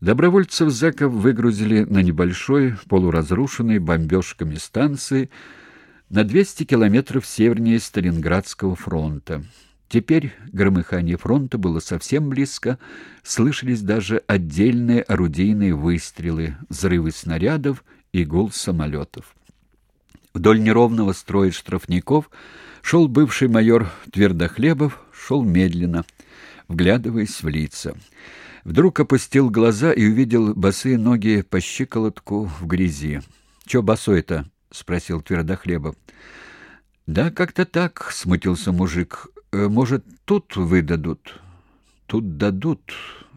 Добровольцев Заков выгрузили на небольшой, полуразрушенной бомбежками станции на 200 километров севернее Сталинградского фронта. Теперь громыхание фронта было совсем близко, слышались даже отдельные орудийные выстрелы, взрывы снарядов и гул самолетов. Вдоль неровного строя штрафников шел бывший майор Твердохлебов, шел медленно, вглядываясь в лица. Вдруг опустил глаза и увидел босые ноги по щиколотку в грязи. «Чё босой-то?» — спросил Твердохлебов. «Да как-то так», — смутился мужик. «Э, «Может, тут выдадут?» «Тут дадут,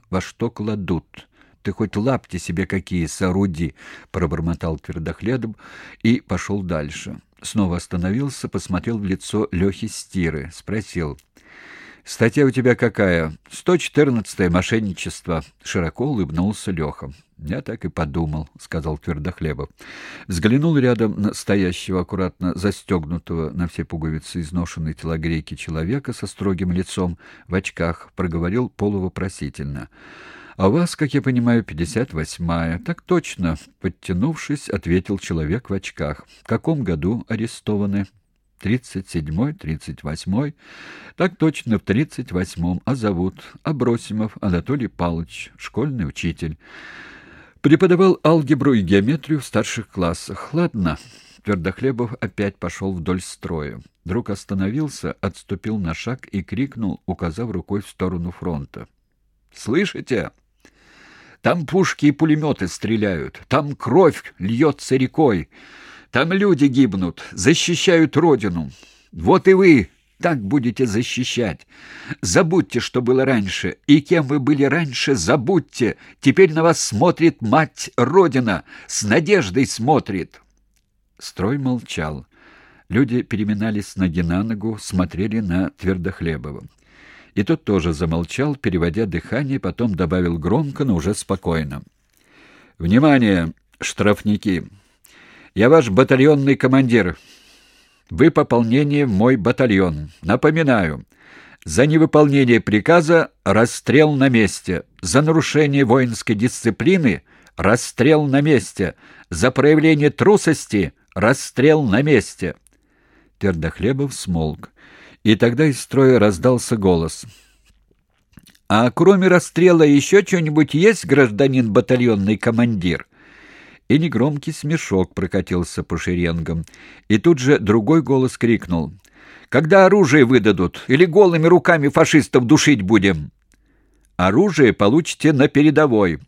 во что кладут. Ты хоть лапти себе какие сооруди», — пробормотал Твердохлебов и пошел дальше. Снова остановился, посмотрел в лицо Лехи Стиры, спросил — Статья у тебя какая? 114-е мошенничество. Широко улыбнулся Леха. Я так и подумал, сказал Твердохлебов. Взглянул рядом на стоящего аккуратно застегнутого на все пуговицы изношенной телогрейки человека со строгим лицом в очках, проговорил полувопросительно. А у вас, как я понимаю, пятьдесят восьмая. Так точно, подтянувшись, ответил человек в очках. В каком году арестованы? Тридцать седьмой, тридцать восьмой. Так точно, в тридцать восьмом. А зовут Абросимов Анатолий Павлович, школьный учитель. Преподавал алгебру и геометрию в старших классах. Ладно. Твердохлебов опять пошел вдоль строя. Вдруг остановился, отступил на шаг и крикнул, указав рукой в сторону фронта. «Слышите? Там пушки и пулеметы стреляют, там кровь льется рекой». Там люди гибнут, защищают родину. Вот и вы так будете защищать. Забудьте, что было раньше, и кем вы были раньше, забудьте. Теперь на вас смотрит мать Родина, с надеждой смотрит. Строй молчал. Люди переминались ноги на ногу, смотрели на Твердохлебова. И тот тоже замолчал, переводя дыхание, потом добавил громко, но уже спокойно. «Внимание, штрафники!» Я ваш батальонный командир. Вы пополнение в мой батальон. Напоминаю, за невыполнение приказа расстрел на месте, за нарушение воинской дисциплины расстрел на месте, за проявление трусости расстрел на месте. Твердохлебов смолк, и тогда из строя раздался голос. А кроме расстрела еще что-нибудь есть, гражданин батальонный командир? И негромкий смешок прокатился по шеренгам. И тут же другой голос крикнул. «Когда оружие выдадут? Или голыми руками фашистов душить будем?» «Оружие получите на передовой.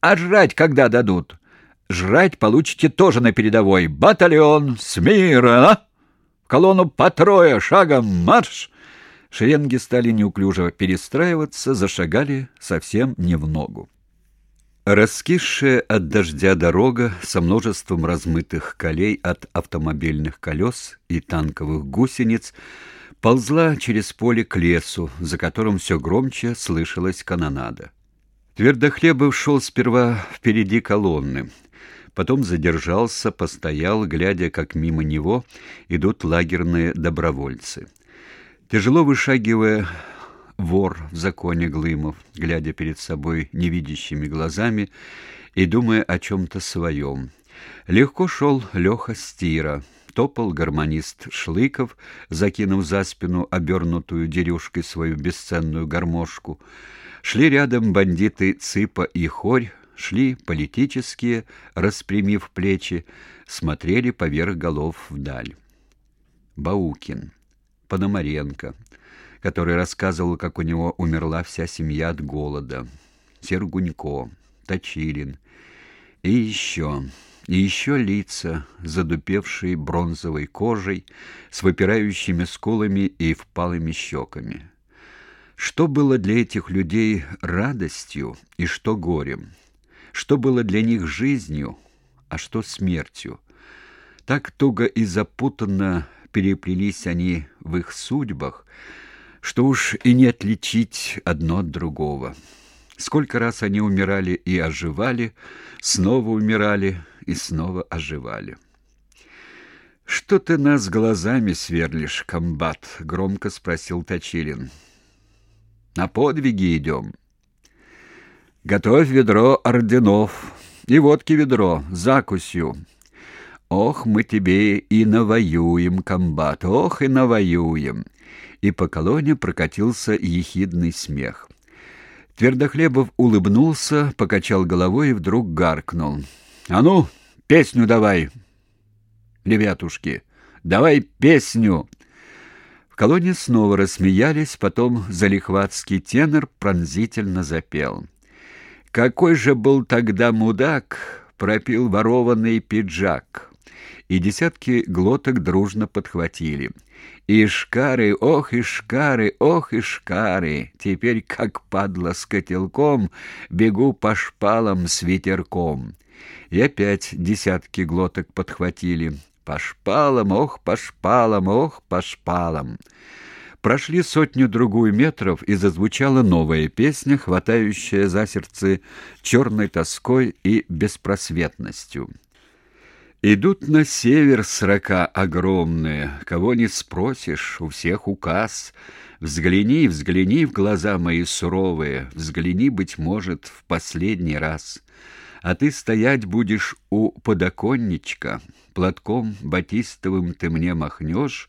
А жрать когда дадут?» «Жрать получите тоже на передовой. Батальон! Смирно! В колонну по трое, шагом марш!» Шеренги стали неуклюже перестраиваться, зашагали совсем не в ногу. Раскисшая от дождя дорога со множеством размытых колей от автомобильных колес и танковых гусениц ползла через поле к лесу, за которым все громче слышалась канонада. Твердохлебов шел сперва впереди колонны, потом задержался, постоял, глядя, как мимо него идут лагерные добровольцы. Тяжело вышагивая вор в законе Глымов, глядя перед собой невидящими глазами и думая о чем-то своем. Легко шел Леха Стира, топал гармонист Шлыков, закинув за спину обернутую дерюшкой свою бесценную гармошку. Шли рядом бандиты Цыпа и Хорь, шли политические, распрямив плечи, смотрели поверх голов вдаль. Баукин, Пономаренко, который рассказывал, как у него умерла вся семья от голода. Сергунько, Точилин и еще, и еще лица, задупевшие бронзовой кожей, с выпирающими скулами и впалыми щеками. Что было для этих людей радостью и что горем? Что было для них жизнью, а что смертью? Так туго и запутанно переплелись они в их судьбах, что уж и не отличить одно от другого. Сколько раз они умирали и оживали, снова умирали и снова оживали. «Что ты нас глазами сверлишь, комбат?» — громко спросил Точилин. «На подвиги идем». Готовь ведро орденов и водки ведро, закусью. Ох, мы тебе и навоюем, комбат, ох, и навоюем. И по колонне прокатился ехидный смех. Твердохлебов улыбнулся, покачал головой и вдруг гаркнул. «А ну, песню давай, ребятушки, давай песню!» В колонне снова рассмеялись, потом залихватский тенор пронзительно запел. Какой же был тогда мудак, пропил ворованный пиджак. И десятки глоток дружно подхватили. И шкары, ох и шкары, ох и шкары, теперь как падла с котелком бегу по шпалам с ветерком. И опять десятки глоток подхватили. По шпалам, ох, по шпалам, ох, по шпалам. Прошли сотню-другую метров, и зазвучала новая песня, хватающая за сердце черной тоской и беспросветностью. Идут на север срока огромные, кого не спросишь, у всех указ. Взгляни, взгляни в глаза мои суровые, взгляни, быть может, в последний раз. А ты стоять будешь у подоконничка, платком батистовым ты мне махнешь,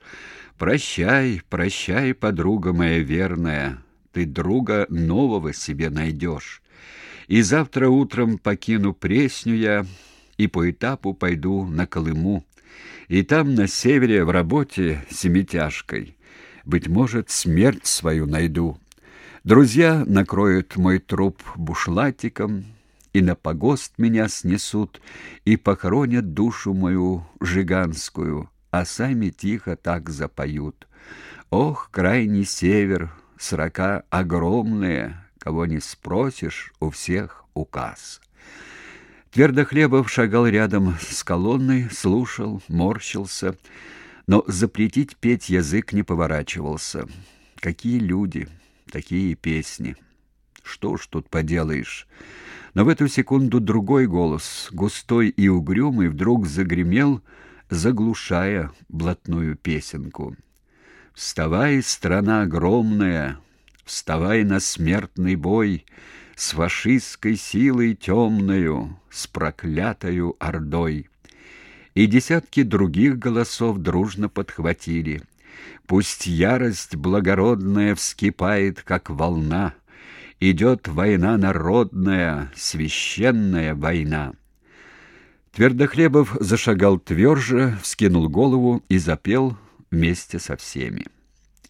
Прощай, прощай, подруга моя верная, ты друга нового себе найдешь. И завтра утром покину Пресню я и по этапу пойду на Колыму. И там на севере в работе семитяжкой, быть может, смерть свою найду. Друзья накроют мой труп бушлатиком, и на погост меня снесут, и похоронят душу мою жиганскую а сами тихо так запоют. Ох, крайний север, срока огромные, кого не спросишь, у всех указ. Твердохлебов шагал рядом с колонной, слушал, морщился, но запретить петь язык не поворачивался. Какие люди, такие песни. Что ж тут поделаешь? Но в эту секунду другой голос, густой и угрюмый, вдруг загремел — заглушая блатную песенку. «Вставай, страна огромная, вставай на смертный бой с фашистской силой темною, с проклятою ордой!» И десятки других голосов дружно подхватили. Пусть ярость благородная вскипает, как волна, Идет война народная, священная война. Твердохлебов зашагал тверже, вскинул голову и запел вместе со всеми.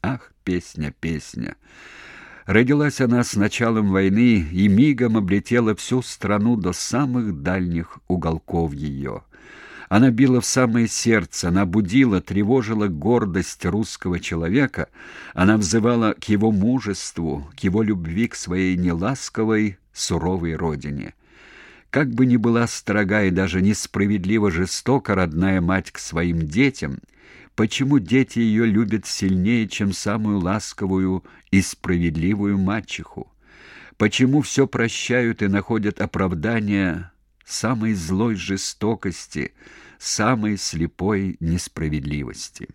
Ах, песня, песня! Родилась она с началом войны и мигом облетела всю страну до самых дальних уголков ее. Она била в самое сердце, она будила, тревожила гордость русского человека, она взывала к его мужеству, к его любви к своей неласковой, суровой родине. Как бы ни была строга и даже несправедливо жестока родная мать к своим детям, почему дети ее любят сильнее, чем самую ласковую и справедливую мачеху? Почему все прощают и находят оправдание самой злой жестокости, самой слепой несправедливости?